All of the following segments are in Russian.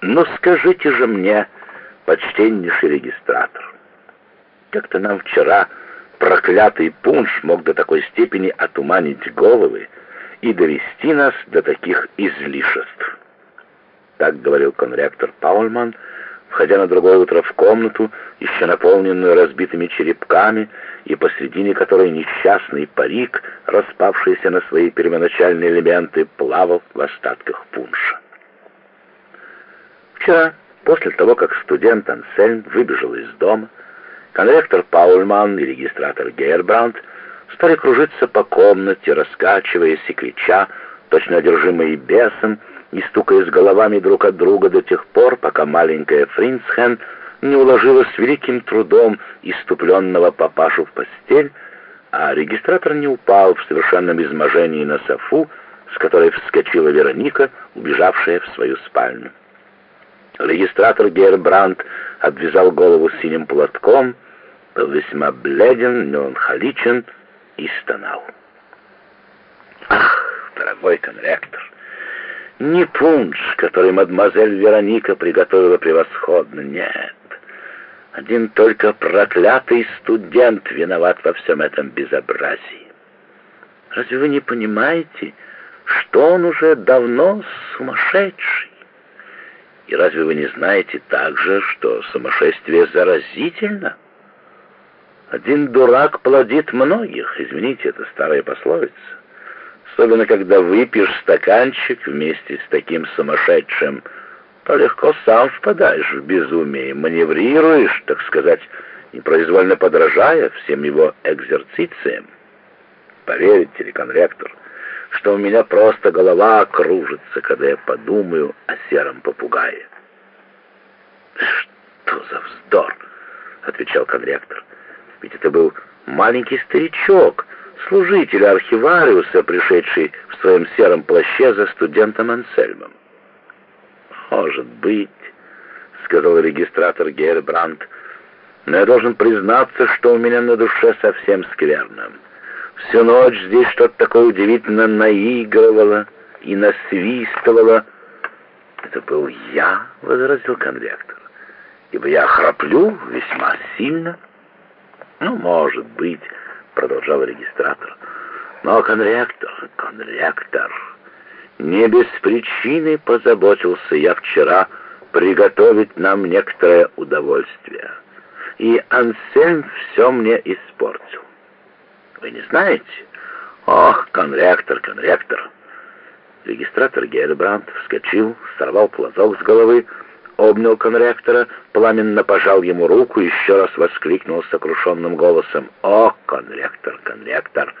Ну скажите же мне, почтеннейший регистратор, как-то нам вчера проклятый пунш мог до такой степени отуманить головы и довести нас до таких излишеств. Так говорил конректор Паульман, входя на другое утро в комнату, еще наполненную разбитыми черепками, и посредине которой несчастный парик, распавшийся на свои первоначальные элементы, плавал в остатках пунша. Вчера, после того, как студент Ансельм выбежал из дома, конректор Паульман и регистратор Гейербранд стали кружиться по комнате, раскачиваясь и крича, точно одержимые бесом, и стукаясь головами друг от друга до тех пор, пока маленькая Фринцхен не уложила с великим трудом иступленного папашу в постель, а регистратор не упал в совершенном изможении на софу, с которой вскочила Вероника, убежавшая в свою спальню. Регистратор Гербранд обвязал голову синим платком, был весьма бледен, меланхоличен и стонал. «Ах, дорогой конректор, не пунш, который мадемуазель Вероника приготовила превосходно, нет. Один только проклятый студент виноват во всем этом безобразии. Разве вы не понимаете, что он уже давно сумасшедший? И разве вы не знаете также, что сумасшествие заразительно? Один дурак плодит многих, извините, это старая пословица. Особенно, когда выпьешь стаканчик вместе с таким сумасшедшим, то легко сам впадаешь в безумие, маневрируешь, так сказать, непроизвольно подражая всем его экзерцициям. Поверите ли, конректор, что у меня просто голова кружится, когда я подумаю о сером попугае. «Что за вздор!» — отвечал конректор. «Ведь это был маленький старичок, служитель архивариуса, пришедший в своем сером плаще за студентом Ансельмом. «Может быть», — сказал регистратор Гейрбрандт, «но я должен признаться, что у меня на душе совсем скверно. Всю ночь здесь что-то такое удивительно наигрывало и насвистывало». «Это был я», — возразил конвектор, «ибо я храплю весьма сильно». «Ну, может быть», продолжал регистратор. Но конректор, конректор, не без причины позаботился я вчера приготовить нам некоторое удовольствие. И Ансельм все мне испортил. Вы не знаете? Ох, конректор, конректор. Регистратор Гербранд вскочил, сорвал платок с головы, обнял конректора, пламенно пожал ему руку и еще раз воскликнул сокрушенным голосом «О, конректор, конректор!»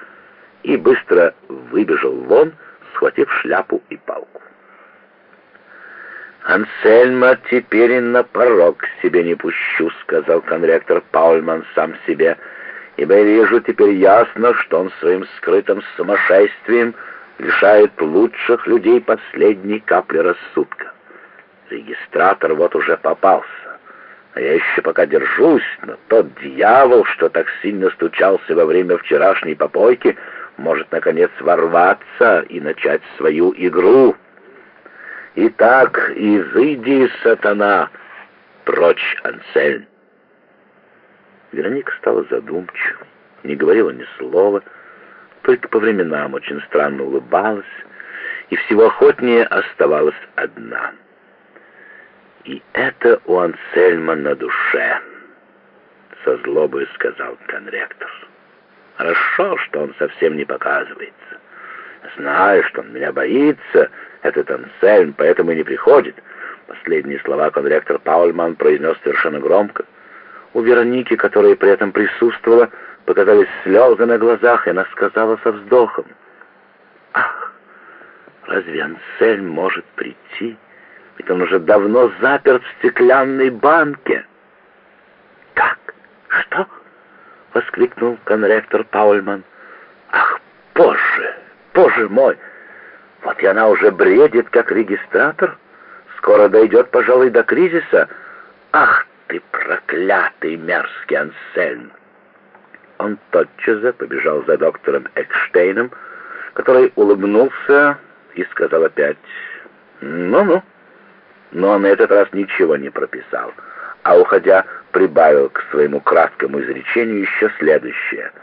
и быстро выбежал вон, схватив шляпу и палку. «Ансельма теперь и на порог себе не пущу», — сказал конректор Паульман сам себе, «ибо я вижу теперь ясно, что он своим скрытым сумасшествием лишает лучших людей последней капли рассудка. Регистратор вот уже попался. А я еще пока держусь, но тот дьявол, что так сильно стучался во время вчерашней попойки, может, наконец, ворваться и начать свою игру. Итак, изыди, сатана, прочь, Ансель. Вероника стала задумчивой, не говорила ни слова, только по временам очень странно улыбалась и всего охотнее оставалась одна — и это у Ансельма на душе, со злобой сказал конректор. Хорошо, что он совсем не показывается. Знаю, что он меня боится, этот Ансельм, поэтому и не приходит. Последние слова конректор Паульман произнес совершенно громко. У Вероники, которая при этом присутствовала, показались слезы на глазах, и она сказала со вздохом. «Ах, разве Ансельм может прийти?» Ведь он уже давно заперт в стеклянной банке. «Как? Что?» — воскликнул конректор Паульман. «Ах, боже, боже мой! Вот и она уже бредит, как регистратор. Скоро дойдет, пожалуй, до кризиса. Ах ты, проклятый мерзкий Ансельм!» Он тотчас же побежал за доктором Экштейном, который улыбнулся и сказал опять «Ну-ну». но на этот раз ничего не прописал, а уходя прибавил к своему краткому изречению еще следующее —